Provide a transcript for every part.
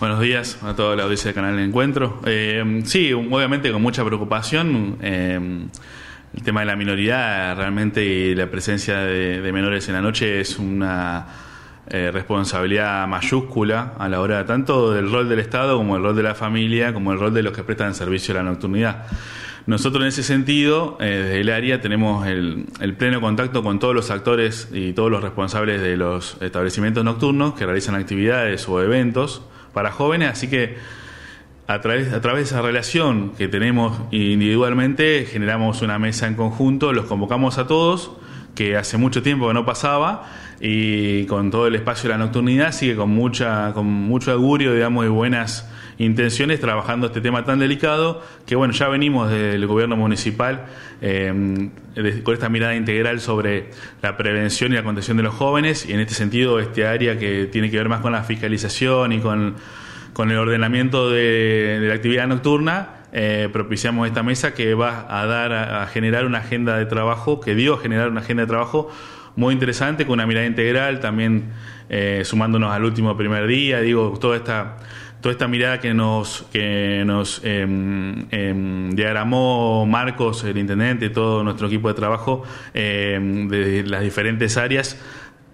Buenos días a toda la audiencia del canal de Encuentro. Eh, sí, obviamente con mucha preocupación. Eh, el tema de la minoridad realmente y la presencia de, menores en la noche es una eh, responsabilidad mayúscula a la hora tanto del rol del Estado como el rol de la familia, como el rol de los que prestan servicio a la nocturnidad. Nosotros en ese sentido, desde el área, tenemos el, el, pleno contacto con todos los actores y todos los responsables de los establecimientos nocturnos que realizan actividades o eventos para jóvenes, así que a través, a través de esa relación que tenemos individualmente, generamos una mesa en conjunto, los convocamos a todos, que hace mucho tiempo que no pasaba, y con todo el espacio de la nocturnidad sigue con mucha, con mucho augurio, digamos, de buenas intenciones trabajando este tema tan delicado que bueno ya venimos del gobierno municipal eh, con esta mirada integral sobre la prevención y la contención de los jóvenes y en este sentido este área que tiene que ver más con la fiscalización y con, con el ordenamiento de, la actividad nocturna eh, propiciamos esta mesa que va a dar a, generar una agenda de trabajo que dio a generar una agenda de trabajo muy interesante con una mirada integral también eh, sumándonos al último primer día digo toda esta toda esta mirada que nos, que nos em, diagramó Marcos, el intendente, y todo nuestro equipo de trabajo em, de las diferentes áreas,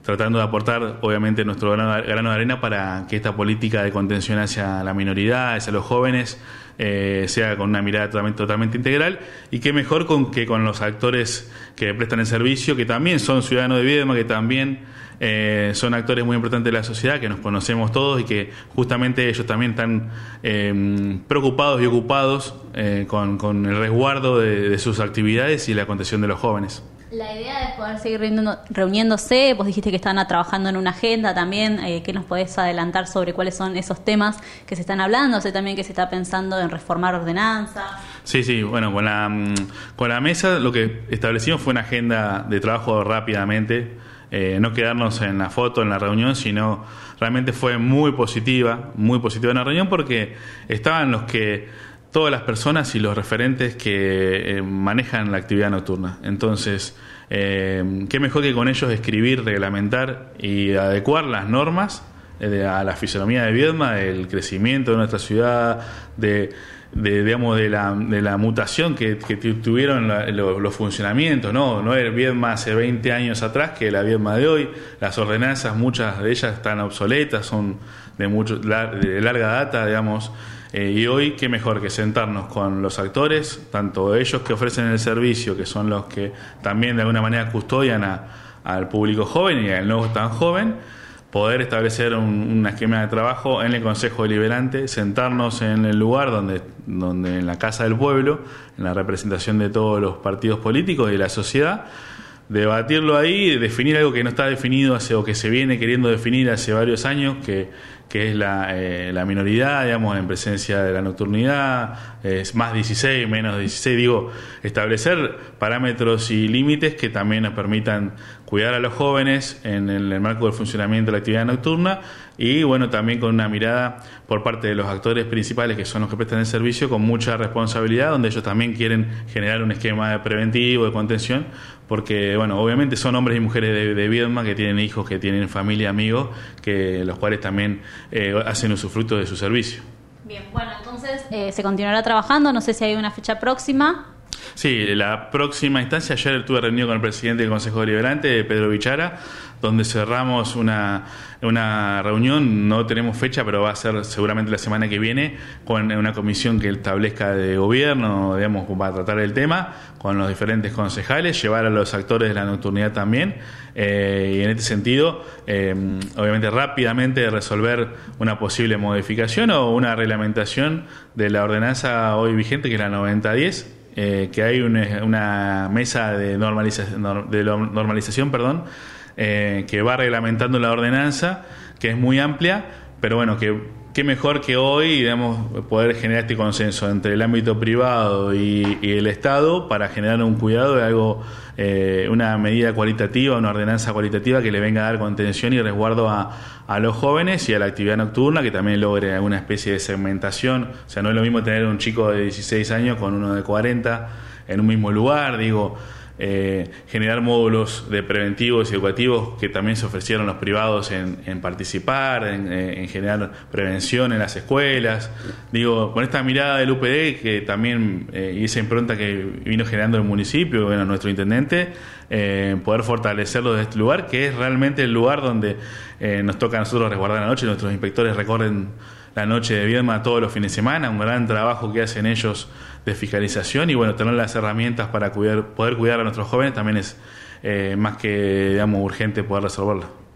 tratando de aportar obviamente nuestro grano, de arena para que esta política de contención hacia la minoridad, hacia los jóvenes, eh, sea con una mirada totalmente, totalmente integral. Y qué mejor con que con los actores que prestan el servicio, que también son ciudadanos de Viedma, que también eh, son actores muy importantes de la sociedad, que nos conocemos todos y que justamente ellos también están eh, preocupados y ocupados eh, con, el resguardo de, sus actividades y la contención de los jóvenes. La idea es poder seguir reuniéndose, vos dijiste que estaban trabajando en una agenda también, ¿qué nos podés adelantar sobre cuáles son esos temas que se están hablando? Sé también que se está pensando en reformar ordenanza. Sí, sí, bueno, con la, mm, con la mesa lo que establecimos fue una agenda de trabajo rápidamente, eh, no quedarnos en la foto, en la reunión, sino realmente fue muy positiva, muy positiva en la reunión porque estaban los que, todas las personas y los referentes que eh, manejan la actividad nocturna. Entonces, eh, qué mejor que con ellos escribir, reglamentar y adecuar las normas a la fisonomía de Viedma, del crecimiento de nuestra ciudad, de de, digamos, de, la, de la mutación que, tuvieron los, funcionamientos, ¿no? No es Viedma hace 20 años atrás que la Viedma de hoy. Las ordenanzas, muchas de ellas están obsoletas, son de, mucho, de larga data, digamos. Eh, y hoy, qué mejor que sentarnos con los actores, tanto ellos que ofrecen el servicio, que son los que también de alguna manera custodian al público joven y al no tan joven, poder establecer un, esquema de trabajo en el Consejo Deliberante, sentarnos en el lugar donde, donde en la Casa del Pueblo, en la representación de todos los partidos políticos y de la sociedad, debatirlo ahí, definir algo que no está definido hace, o que se viene queriendo definir hace varios años, que, que es la, eh, la minoridad, digamos, en presencia de la nocturnidad, es más 16, menos 16, digo, establecer parámetros y límites que también nos permitan cuidar a los jóvenes en el, marco del funcionamiento de la actividad nocturna y bueno, también con una mirada por parte de los actores principales que son los que prestan el servicio con mucha responsabilidad, donde ellos también quieren generar un esquema de preventivo, de contención, porque bueno, obviamente son hombres y mujeres de, de Viedma que tienen hijos, que tienen familia, amigos, que los cuales también eh, hacen usufructo de su servicio. Bien, bueno, entonces eh, se continuará trabajando, no sé si hay una fecha próxima. Sí, la próxima instancia, ayer estuve reunido con el presidente del Consejo Deliberante, Pedro Bichara, donde cerramos una, una reunión, no tenemos fecha, pero va a ser seguramente la semana que viene, con una comisión que establezca de gobierno, digamos, para tratar el tema, con los diferentes concejales, llevar a los actores de la nocturnidad también, eh, y en este sentido, eh, obviamente rápidamente resolver una posible modificación o una reglamentación de la ordenanza hoy vigente, que es la 9010, eh, que hay una, mesa de, normalización, de normalización perdón, eh, que va reglamentando la ordenanza, que es muy amplia, pero bueno, que qué mejor que hoy digamos, poder generar este consenso entre el ámbito privado y, el Estado para generar un cuidado de algo, eh, una medida cualitativa, una ordenanza cualitativa que le venga a dar contención y resguardo a, a, los jóvenes y a la actividad nocturna, que también logre alguna especie de segmentación. O sea, no es lo mismo tener un chico de 16 años con uno de 40 en un mismo lugar, digo eh, generar módulos de preventivos y educativos que también se ofrecieron los privados en, participar, eh, en, generar prevención en las escuelas. Digo, con esta mirada del UPD que también, eh, y esa impronta que vino generando el municipio, bueno, nuestro intendente, poder fortalecerlo de este lugar, que es realmente el lugar donde nos toca a nosotros resguardar la noche, nuestros inspectores recorren la noche de Viedma todos los fines de semana, un gran trabajo que hacen ellos de fiscalización y bueno, tener las herramientas para cuidar, poder cuidar a nuestros jóvenes también es eh, más que digamos urgente poder resolverlo.